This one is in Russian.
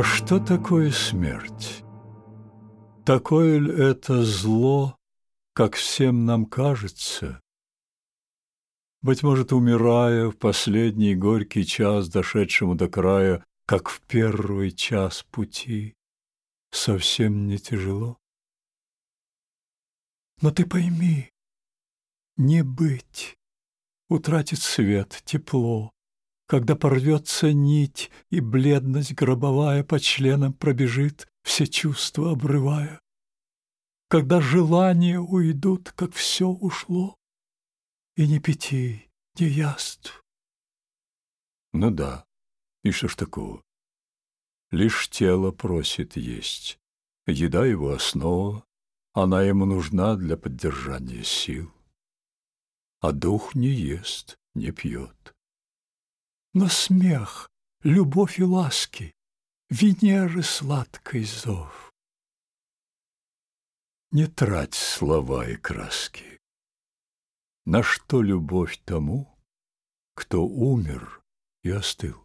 А что такое смерть? Такое ли это зло, как всем нам кажется? Быть может, умирая в последний горький час, дошедшему до края, как в первый час пути, совсем не тяжело. Но ты пойми, не быть, утратит свет, тепло, когда порвется нить, и бледность гробовая по членам пробежит, все чувства обрывая. Когда желания уйдут, как все ушло, и ни питей, ни яств. Ну да, и что ж такого? Лишь тело просит есть. Еда его основа, она ему нужна для поддержания сил. А дух не ест, не пьет но смех, любовь и ласки, Венеры сладкой зов. Не трать слова и краски. На что любовь тому, кто умер и остыл?